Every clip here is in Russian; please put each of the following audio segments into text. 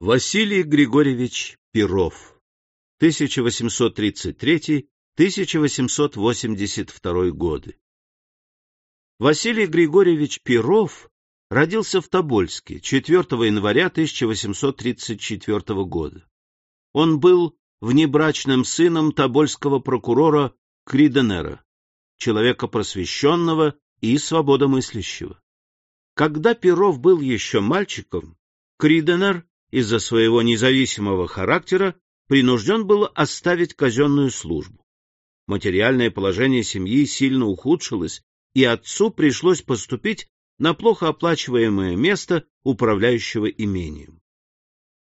Василий Григорьевич Перов 1833-1882 годы Василий Григорьевич Перов родился в Тобольске 4 января 1834 года. Он был внебрачным сыном тобольского прокурора Криденера, человека просвещенного и свободомыслящего. Когда Перов был еще мальчиком, Криденер из-за своего независимого характера принужден был оставить казенную службу. Материальное положение семьи сильно ухудшилось, и отцу пришлось поступить на плохо оплачиваемое место управляющего имением.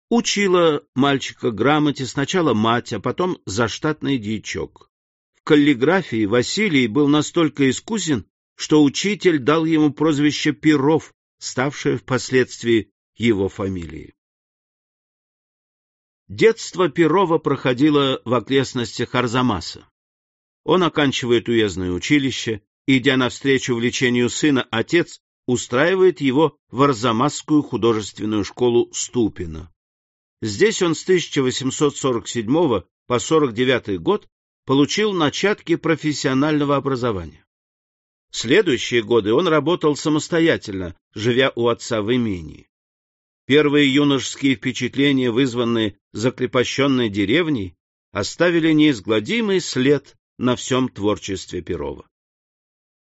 Учила мальчика грамоте сначала мать, а потом заштатный дьячок. В каллиграфии Василий был настолько искусен, что учитель дал ему прозвище Перов, ставшее впоследствии его фамилией. Детство Перова проходило в окрестностях Арзамаса. Он оканчивает уездное училище, идя навстречу влечению сына, отец устраивает его в Арзамасскую художественную школу Ступина. Здесь он с 1847 по 49 год получил начатки профессионального образования. Следующие годы он работал самостоятельно, живя у отца в имении. Первые юношеские впечатления, вызванные закрепощенной деревней, оставили неизгладимый след на всем творчестве Перова.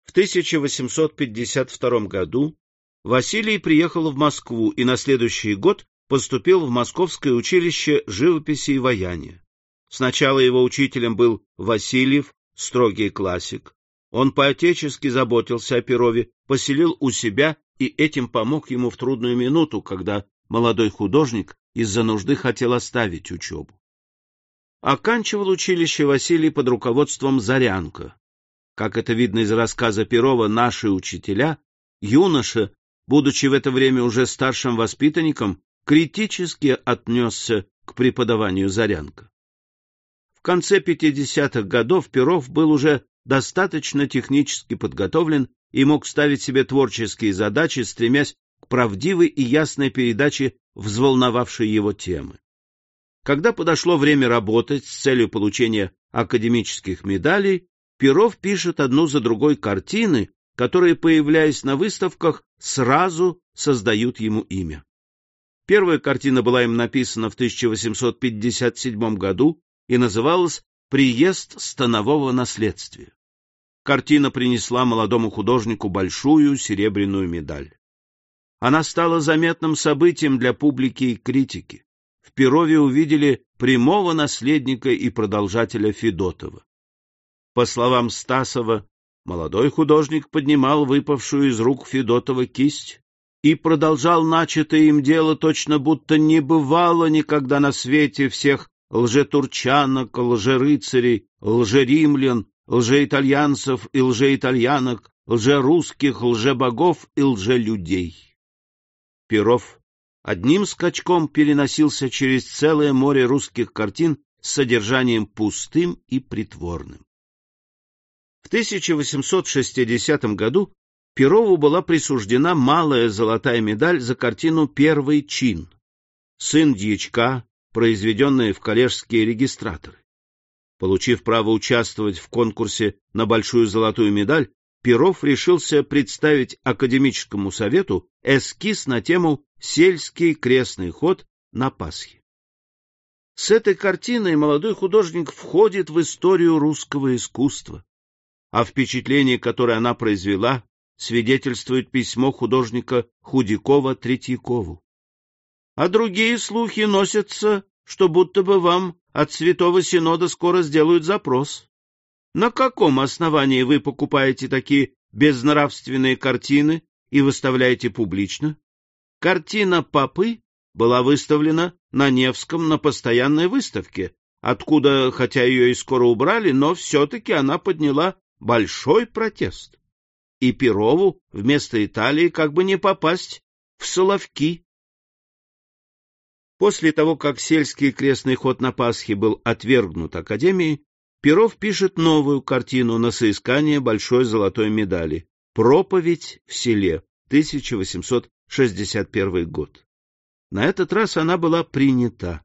В 1852 году Василий приехал в Москву и на следующий год поступил в Московское училище живописи и ваяния. Сначала его учителем был Васильев, строгий классик. Он поотечески заботился о Перове, поселил у себя и этим помог ему в трудную минуту, когда молодой художник из-за нужды хотел оставить учебу. Оканчивал училище Василий под руководством Зарянка. Как это видно из рассказа Перова «Наши учителя», юноша, будучи в это время уже старшим воспитанником, критически отнесся к преподаванию Зарянка. В конце 50-х годов Перов был уже достаточно технически подготовлен и мог ставить себе творческие задачи, стремясь правдивой и ясной передаче взволновавшей его темы. Когда подошло время работать с целью получения академических медалей, Перов пишет одну за другой картины, которые, появляясь на выставках, сразу создают ему имя. Первая картина была им написана в 1857 году и называлась «Приезд станового наследствия». Картина принесла молодому художнику большую серебряную медаль. Она стала заметным событием для публики и критики. В Перове увидели прямого наследника и продолжателя Федотова. По словам Стасова, молодой художник поднимал выпавшую из рук Федотова кисть и продолжал начатое им дело, точно будто не бывало никогда на свете всех лжетурчанок, лжерыцарей, лжеримлян, лжеитальянцев и лжеитальянок, лжерусских, лжебогов и лжелюдей. Перов одним скачком переносился через целое море русских картин с содержанием пустым и притворным. В 1860 году Перову была присуждена малая золотая медаль за картину «Первый чин» «Сын дьячка», произведенная в коллежские регистраторы. Получив право участвовать в конкурсе на большую золотую медаль, Перов решился представить Академическому совету эскиз на тему «Сельский крестный ход на Пасхе». С этой картиной молодой художник входит в историю русского искусства, а впечатление, которое она произвела, свидетельствует письмо художника Худякова Третьякову. А другие слухи носятся, что будто бы вам от Святого Синода скоро сделают запрос. На каком основании вы покупаете такие безнравственные картины и выставляете публично? Картина «Попы» была выставлена на Невском на постоянной выставке, откуда, хотя ее и скоро убрали, но все-таки она подняла большой протест. И Перову вместо Италии как бы не попасть в Соловки. После того, как сельский крестный ход на Пасхе был отвергнут Академией, Перов пишет новую картину на соискание большой золотой медали «Проповедь в селе», 1861 год. На этот раз она была принята.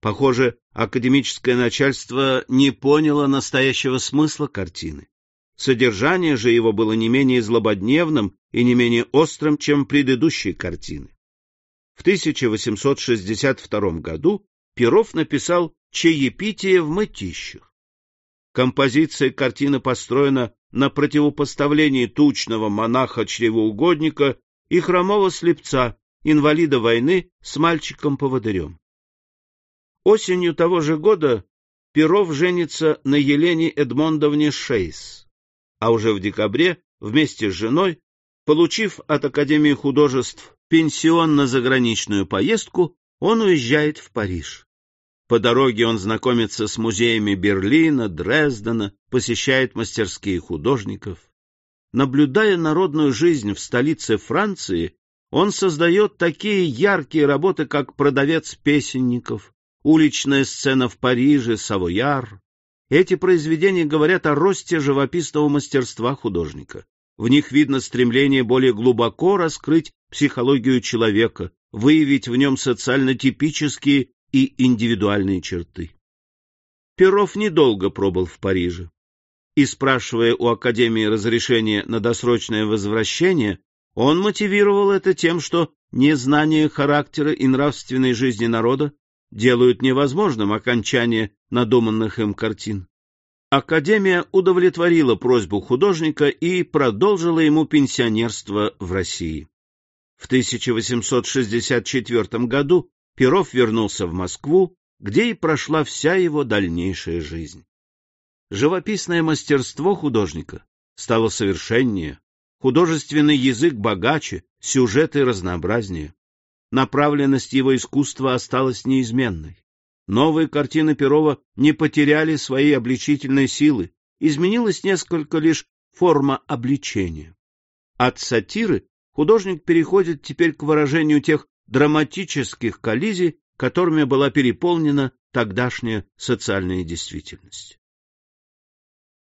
Похоже, академическое начальство не поняло настоящего смысла картины. Содержание же его было не менее злободневным и не менее острым, чем предыдущие картины. В 1862 году Перов написал «Чаепитие в мытищах». Композиция картины построена на противопоставлении тучного монаха-чревоугодника и хромого слепца, инвалида войны с мальчиком-поводырем. Осенью того же года Перов женится на Елене Эдмондовне Шейс, а уже в декабре вместе с женой, получив от Академии художеств пенсион на заграничную поездку, он уезжает в Париж. По дороге он знакомится с музеями Берлина, Дрездена, посещает мастерские художников. Наблюдая народную жизнь в столице Франции, он создает такие яркие работы, как «Продавец песенников», уличная сцена в Париже, Савояр. Эти произведения говорят о росте живописного мастерства художника. В них видно стремление более глубоко раскрыть психологию человека, выявить в нем социально типические и индивидуальные черты. Перов недолго пробыл в Париже. И спрашивая у Академии разрешения на досрочное возвращение, он мотивировал это тем, что незнание характера и нравственной жизни народа делают невозможным окончание надуманных им картин. Академия удовлетворила просьбу художника и продолжила ему пенсионерство в России. В 1864 году Перов вернулся в Москву, где и прошла вся его дальнейшая жизнь. Живописное мастерство художника стало совершеннее, художественный язык богаче, сюжеты разнообразнее направленность его искусства осталась неизменной. Новые картины Перова не потеряли своей обличительной силы, изменилась несколько лишь форма обличения. От сатиры художник переходит теперь к выражению тех драматических коллизий, которыми была переполнена тогдашняя социальная действительность.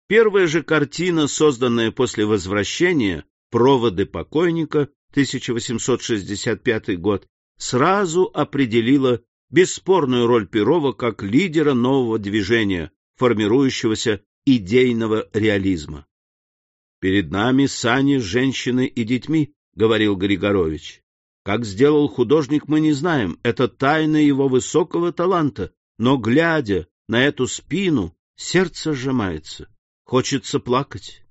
Первая же картина, созданная после возвращения «Проводы покойника» 1865 год, сразу определила бесспорную роль Перова как лидера нового движения, формирующегося идейного реализма. «Перед нами сани с женщиной и детьми», — говорил Григорович. «Как сделал художник, мы не знаем, это тайна его высокого таланта, но, глядя на эту спину, сердце сжимается, хочется плакать».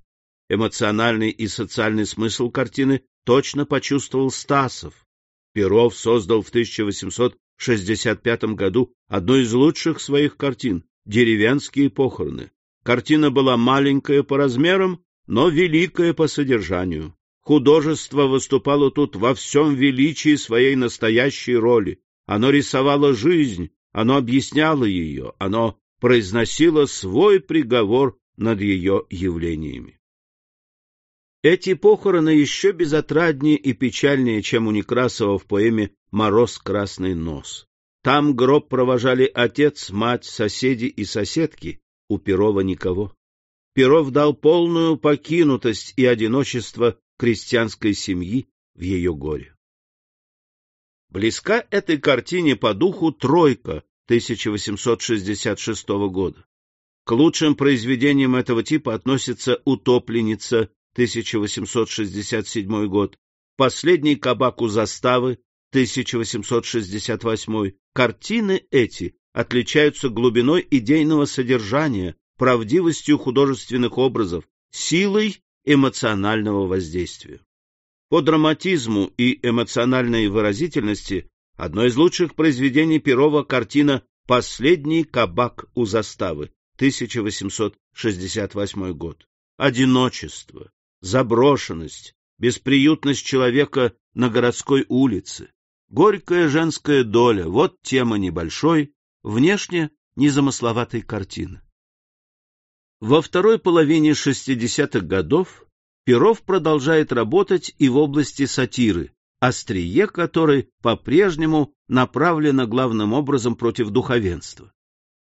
Эмоциональный и социальный смысл картины точно почувствовал Стасов. Перов создал в 1865 году одну из лучших своих картин «Деревенские похороны». Картина была маленькая по размерам, но великая по содержанию. Художество выступало тут во всем величии своей настоящей роли. Оно рисовало жизнь, оно объясняло ее, оно произносило свой приговор над ее явлениями. Эти похороны еще безотраднее и печальнее, чем у Некрасова в поэме «Мороз красный нос». Там гроб провожали отец, мать, соседи и соседки, у Перова никого. Перов дал полную покинутость и одиночество крестьянской семьи в ее горе. Близка этой картине по духу «Тройка» 1866 года. К лучшим произведениям этого типа относится «Утопленница» 1867 год, «Последний кабак у заставы» 1868. Картины эти отличаются глубиной идейного содержания, правдивостью художественных образов, силой эмоционального воздействия. По драматизму и эмоциональной выразительности одно из лучших произведений Перова картина «Последний кабак у заставы» 1868 год. Одиночество, заброшенность, бесприютность человека на городской улице, горькая женская доля — вот тема небольшой, внешне незамысловатой картины. Во второй половине 60-х годов Перов продолжает работать и в области сатиры, острие которой по-прежнему направлено главным образом против духовенства.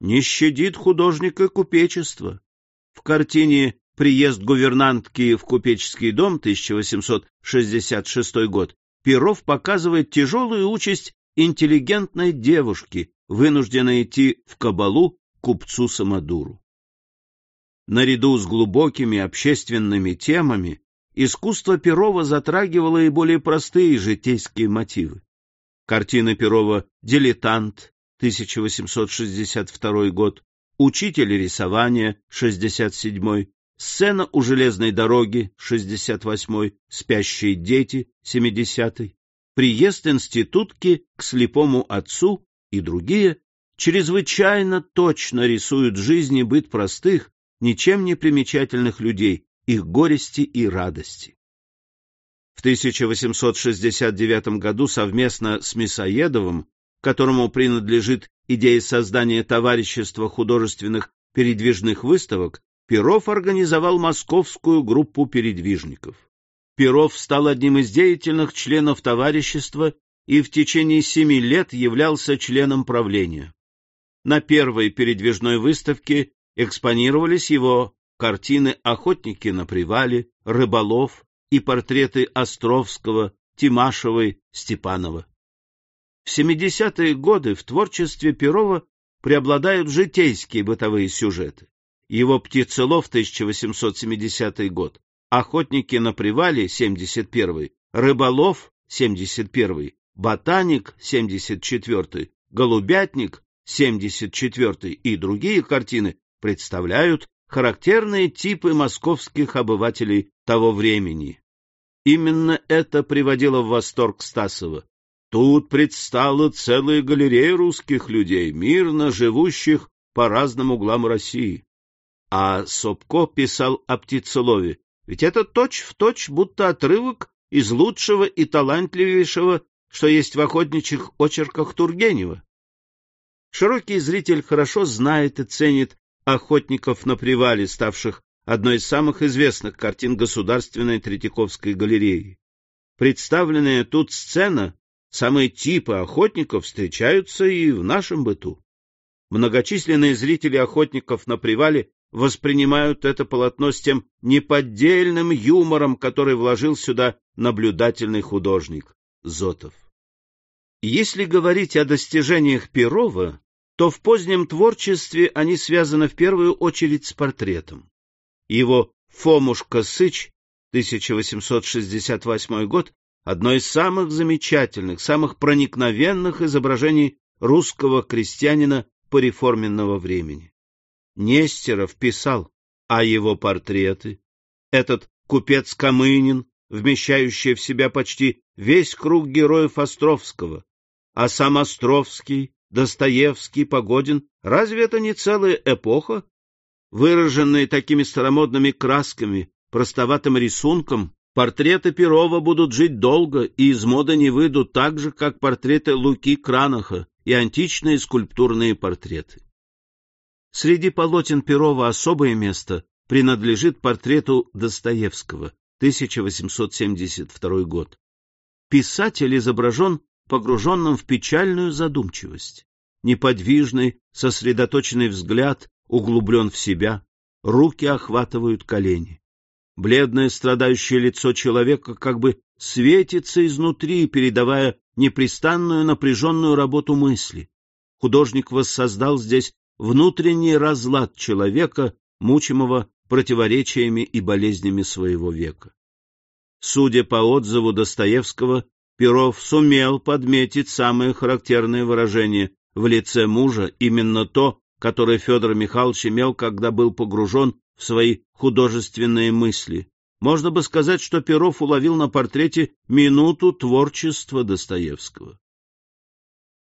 Не щадит художника купечество. В картине приезд гувернантки в купеческий дом 1866 год, Перов показывает тяжелую участь интеллигентной девушки, вынужденной идти в кабалу купцу Самодуру. Наряду с глубокими общественными темами искусство Перова затрагивало и более простые житейские мотивы. Картины Перова «Дилетант» 1862 год, «Учитель рисования» 67 Сцена у железной дороги 68 «Спящие дети» 70 Приезд институтки к слепому отцу и другие чрезвычайно точно рисуют жизнь и быт простых, ничем не примечательных людей, их горести и радости. В 1869 году совместно с Мясоедовым, которому принадлежит идея создания товарищества художественных передвижных выставок, Перов организовал московскую группу передвижников. Перов стал одним из деятельных членов товарищества и в течение семи лет являлся членом правления. На первой передвижной выставке экспонировались его картины «Охотники на привале», «Рыболов» и портреты Островского, Тимашевой, Степанова. В 70-е годы в творчестве Перова преобладают житейские бытовые сюжеты. Его «Птицелов» 1870 год, «Охотники на привале» 71 «Рыболов» 71 «Ботаник» 74 «Голубятник» 74 и другие картины представляют характерные типы московских обывателей того времени. Именно это приводило в восторг Стасова. Тут предстала целая галерея русских людей, мирно живущих по разным углам России. А Собко писал о птицелове, ведь это точь-в-точь, точь, будто отрывок из лучшего и талантливейшего, что есть в охотничьих очерках Тургенева. Широкий зритель хорошо знает и ценит охотников на привале, ставших одной из самых известных картин Государственной Третьяковской галереи. Представленная тут сцена, самые типы охотников встречаются и в нашем быту. Многочисленные зрители охотников на привале воспринимают это полотно с тем неподдельным юмором, который вложил сюда наблюдательный художник Зотов. Если говорить о достижениях Перова, то в позднем творчестве они связаны в первую очередь с портретом. Его «Фомушка Сыч» 1868 год одно из самых замечательных, самых проникновенных изображений русского крестьянина пореформенного времени. Нестеров писал, а его портреты, этот купец Камынин, вмещающий в себя почти весь круг героев Островского, а сам Островский, Достоевский, Погодин, разве это не целая эпоха, выраженная такими старомодными красками, простоватым рисунком, портреты Перова будут жить долго и из моды не выйдут так же, как портреты Луки Кранаха и античные скульптурные портреты. Среди полотен Перова особое место принадлежит портрету Достоевского, 1872 год. Писатель изображен погруженным в печальную задумчивость. Неподвижный, сосредоточенный взгляд углублен в себя, руки охватывают колени. Бледное страдающее лицо человека как бы светится изнутри, передавая непрестанную напряженную работу мысли. Художник воссоздал здесь внутренний разлад человека, мучимого противоречиями и болезнями своего века. Судя по отзыву Достоевского, Перов сумел подметить самые характерные выражения в лице мужа, именно то, которое Федор Михайлович имел, когда был погружен в свои художественные мысли. Можно бы сказать, что Перов уловил на портрете минуту творчества Достоевского.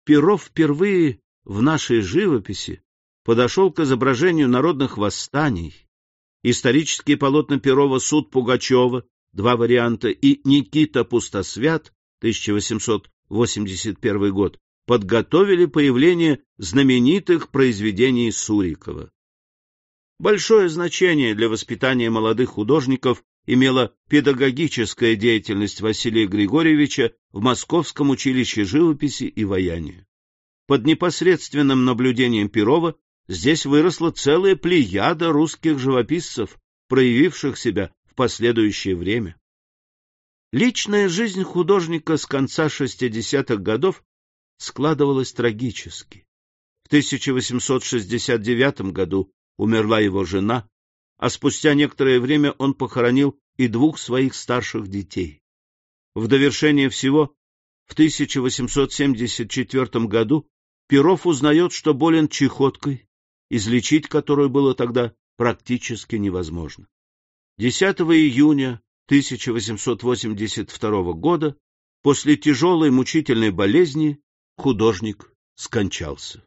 Перов впервые в нашей живописи подошел к изображению народных восстаний. Исторические полотна Перова «Суд Пугачева», два варианта, и «Никита Пустосвят» 1881 год, подготовили появление знаменитых произведений Сурикова. Большое значение для воспитания молодых художников имела педагогическая деятельность Василия Григорьевича в Московском училище живописи и ваяния. Под непосредственным наблюдением Перова здесь выросла целая плеяда русских живописцев, проявивших себя в последующее время. Личная жизнь художника с конца 60-х годов складывалась трагически. В 1869 году умерла его жена, а спустя некоторое время он похоронил и двух своих старших детей. В довершение всего, в 1874 году Перов узнает, что болен чехоткой, излечить которую было тогда практически невозможно. 10 июня 1882 года, после тяжелой мучительной болезни, художник скончался.